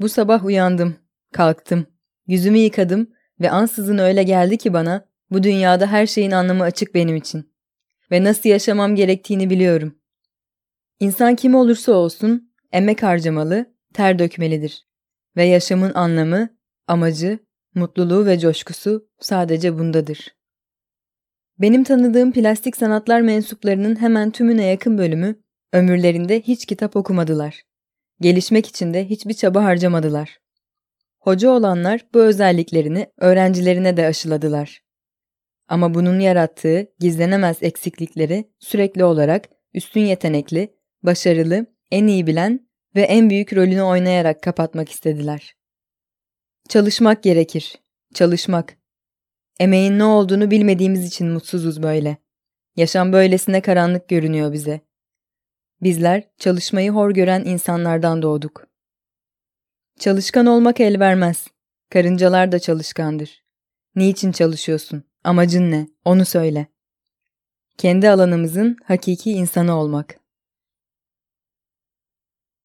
Bu sabah uyandım, kalktım, yüzümü yıkadım ve ansızın öyle geldi ki bana, bu dünyada her şeyin anlamı açık benim için. Ve nasıl yaşamam gerektiğini biliyorum. İnsan kim olursa olsun, emek harcamalı, ter dökmelidir. Ve yaşamın anlamı, amacı, mutluluğu ve coşkusu sadece bundadır. Benim tanıdığım plastik sanatlar mensuplarının hemen tümüne yakın bölümü ömürlerinde hiç kitap okumadılar. Gelişmek için de hiçbir çaba harcamadılar. Hoca olanlar bu özelliklerini öğrencilerine de aşıladılar. Ama bunun yarattığı gizlenemez eksiklikleri sürekli olarak üstün yetenekli, başarılı, en iyi bilen ve en büyük rolünü oynayarak kapatmak istediler. Çalışmak gerekir. Çalışmak. Emeğin ne olduğunu bilmediğimiz için mutsuzuz böyle. Yaşam böylesine karanlık görünüyor bize. Bizler çalışmayı hor gören insanlardan doğduk. Çalışkan olmak el vermez. Karıncalar da çalışkandır. Niçin çalışıyorsun? Amacın ne? Onu söyle. Kendi alanımızın hakiki insanı olmak.